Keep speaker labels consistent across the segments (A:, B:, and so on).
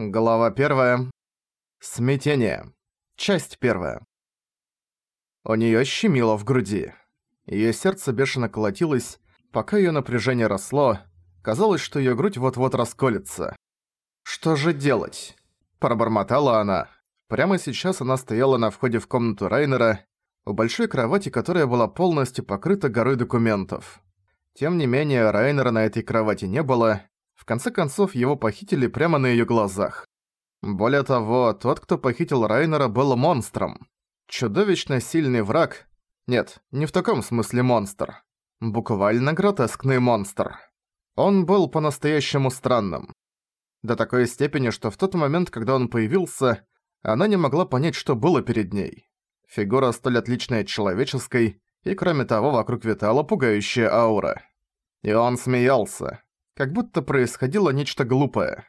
A: Глава 1. Смятение. Часть 1. У неё щемило в груди. Её сердце бешено колотилось, пока её напряжение росло, казалось, что её грудь вот-вот расколется. «Что же делать?» – пробормотала она. Прямо сейчас она стояла на входе в комнату Райнера, у большой кровати, которая была полностью покрыта горой документов. Тем не менее, Райнера на этой кровати не было, в конце концов, его похитили прямо на её глазах. Более того, тот, кто похитил Райнера, был монстром. Чудовищно сильный враг. Нет, не в таком смысле монстр. Буквально гротескный монстр. Он был по-настоящему странным. До такой степени, что в тот момент, когда он появился, она не могла понять, что было перед ней. Фигура столь отличная от человеческой, и кроме того, вокруг витала пугающая аура. И он смеялся как будто происходило нечто глупое.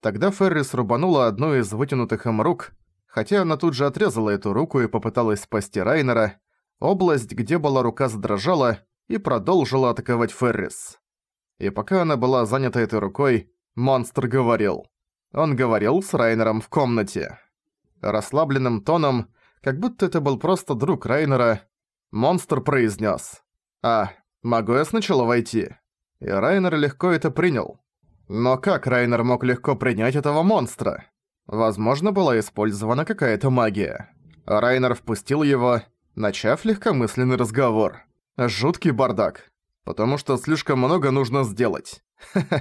A: Тогда Феррис рубанула одну из вытянутых им рук, хотя она тут же отрезала эту руку и попыталась спасти Райнера, область, где была рука, задрожала и продолжила атаковать Феррис. И пока она была занята этой рукой, монстр говорил. Он говорил с Райнером в комнате. Расслабленным тоном, как будто это был просто друг Райнера, монстр произнес: «А, могу я сначала войти?» И Райнер легко это принял. Но как Райнер мог легко принять этого монстра? Возможно, была использована какая-то магия. Райнер впустил его, начав легкомысленный разговор. Жуткий бардак. Потому что слишком много нужно сделать.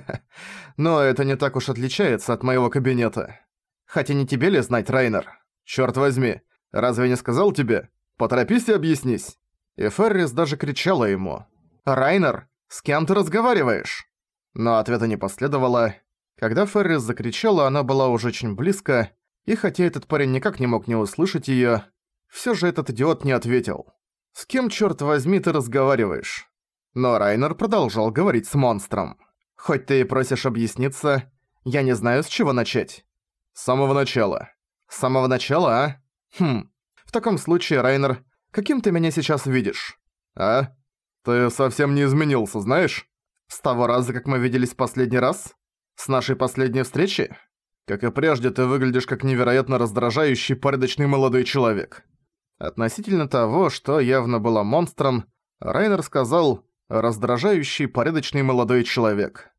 A: Но это не так уж отличается от моего кабинета. Хотя не тебе ли знать, Райнер? Чёрт возьми, разве не сказал тебе? Поторопись и объяснись. И Феррис даже кричала ему. «Райнер, «С кем ты разговариваешь?» Но ответа не последовало. Когда Феррис закричала, она была уже очень близко, и хотя этот парень никак не мог не услышать её, всё же этот идиот не ответил. «С кем, чёрт возьми, ты разговариваешь?» Но Райнер продолжал говорить с монстром. «Хоть ты и просишь объясниться, я не знаю, с чего начать». «С самого начала». «С самого начала, а? Хм. В таком случае, Райнер, каким ты меня сейчас видишь?» «А? «Ты совсем не изменился, знаешь? С того раза, как мы виделись последний раз? С нашей последней встречи? Как и прежде, ты выглядишь как невероятно раздражающий порядочный молодой человек». Относительно того, что явно было монстром, Райнер сказал «раздражающий порядочный молодой человек».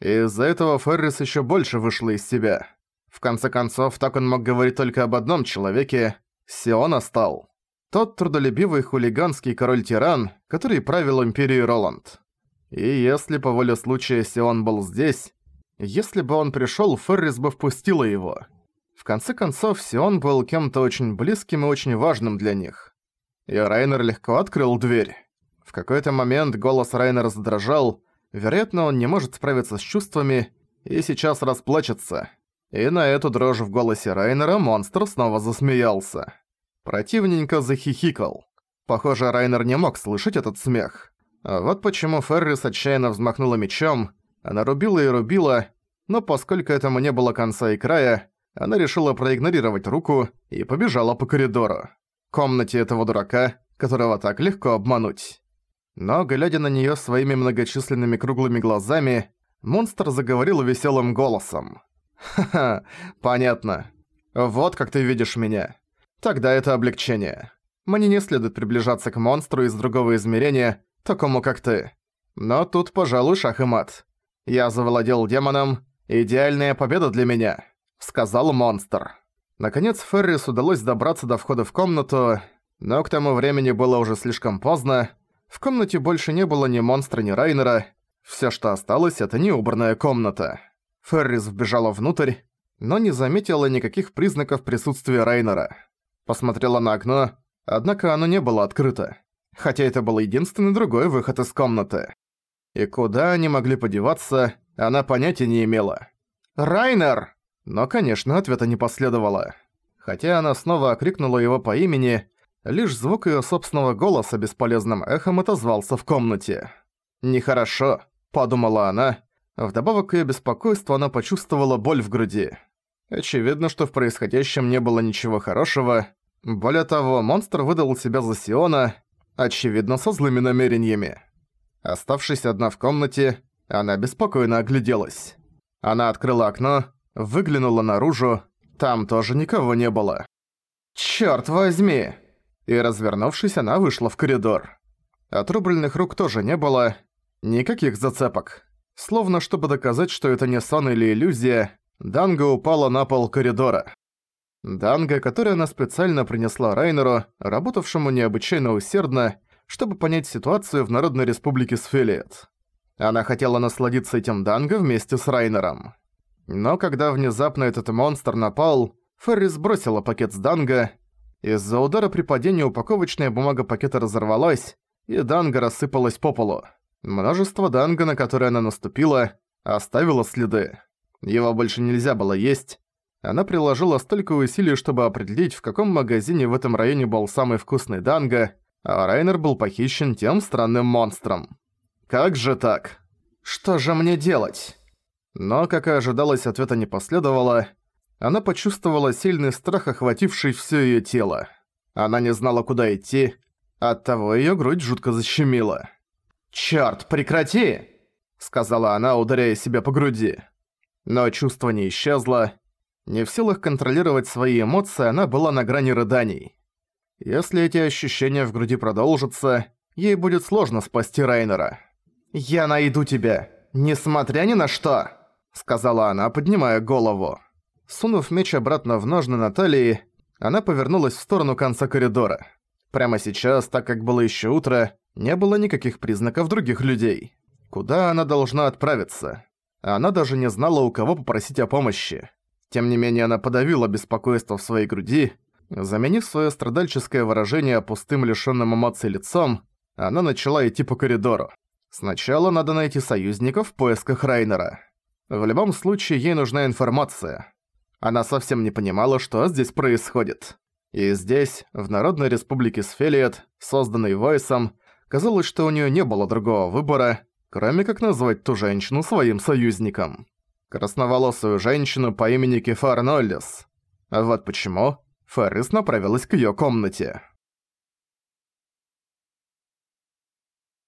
A: Из-за этого Феррис ещё больше вышла из себя. В конце концов, так он мог говорить только об одном человеке – Сиона стал. Тот трудолюбивый хулиганский король-тиран, который правил империей Роланд. И если по воле случая Сион был здесь, если бы он пришёл, Феррис бы впустила его. В конце концов, Сион был кем-то очень близким и очень важным для них. И Райнер легко открыл дверь. В какой-то момент голос Райнера задрожал, вероятно, он не может справиться с чувствами и сейчас расплачется. И на эту дрожь в голосе Райнера монстр снова засмеялся. Противненько захихикал. Похоже, Райнер не мог слышать этот смех. Вот почему Феррис отчаянно взмахнула мечом. Она рубила и рубила, но поскольку этому не было конца и края, она решила проигнорировать руку и побежала по коридору. Комнате этого дурака, которого так легко обмануть. Но, глядя на неё своими многочисленными круглыми глазами, монстр заговорил весёлым голосом. «Ха-ха, понятно. Вот как ты видишь меня. Тогда это облегчение. Мне не следует приближаться к монстру из другого измерения, такому как ты. Но тут, пожалуй, шах и мат. Я завладел демоном. Идеальная победа для меня», — сказал монстр. Наконец Феррис удалось добраться до входа в комнату, но к тому времени было уже слишком поздно. В комнате больше не было ни монстра, ни Райнера. Всё, что осталось, это неубранная комната. Феррис вбежала внутрь, но не заметила никаких признаков присутствия Райнера. Посмотрела на окно, однако оно не было открыто. Хотя это был единственный другой выход из комнаты. И куда они могли подеваться, она понятия не имела. «Райнер!» Но, конечно, ответа не последовало. Хотя она снова окрикнула его по имени, лишь звук её собственного голоса бесполезным эхом отозвался в комнате. «Нехорошо», — подумала она. Вдобавок к её беспокойству она почувствовала боль в груди. Очевидно, что в происходящем не было ничего хорошего. Более того, монстр выдал себя за Сиона, очевидно, со злыми намерениями. Оставшись одна в комнате, она беспокойно огляделась. Она открыла окно, выглянула наружу, там тоже никого не было. «Чёрт возьми!» И развернувшись, она вышла в коридор. Отрубленных рук тоже не было, никаких зацепок. Словно чтобы доказать, что это не сон или иллюзия, Данга упала на пол коридора. Данга, которую она специально принесла Райнеру, работавшему необычайно усердно, чтобы понять ситуацию в Народной Республике Сфилиет. Она хотела насладиться этим Данго вместе с Райнером. Но когда внезапно этот монстр напал, Ферри сбросила пакет с Данго. Из-за удара при падении упаковочная бумага пакета разорвалась, и Данго рассыпалась по полу. Множество Данго, на которое она наступила, оставило следы. Его больше нельзя было есть. Она приложила столько усилий, чтобы определить, в каком магазине в этом районе был самый вкусный Данго, а Райнер был похищен тем странным монстром. Как же так? Что же мне делать? Но, как и ожидалось, ответа не последовало. Она почувствовала сильный страх, охвативший всё её тело. Она не знала, куда идти, оттого её грудь жутко защемила. «Чёрт, прекрати!» — сказала она, ударяя себя по груди. Но чувство не исчезло. Не в силах контролировать свои эмоции, она была на грани рыданий. Если эти ощущения в груди продолжатся, ей будет сложно спасти Райнера. «Я найду тебя, несмотря ни на что!» сказала она, поднимая голову. Сунув меч обратно в ножны Натальи, она повернулась в сторону конца коридора. Прямо сейчас, так как было еще утро, не было никаких признаков других людей. Куда она должна отправиться? Она даже не знала, у кого попросить о помощи. Тем не менее, она подавила беспокойство в своей груди. Заменив свое страдальческое выражение пустым лишённым эмоций лицом, она начала идти по коридору. Сначала надо найти союзников в поисках Райнера. В любом случае, ей нужна информация. Она совсем не понимала, что здесь происходит. И здесь, в Народной Республике Сфелиет, созданной Войсом, казалось, что у неё не было другого выбора, кроме как назвать ту женщину своим союзником. Красноволосую женщину по имени Кефар Ноллис. А вот почему Феррис направилась к её комнате.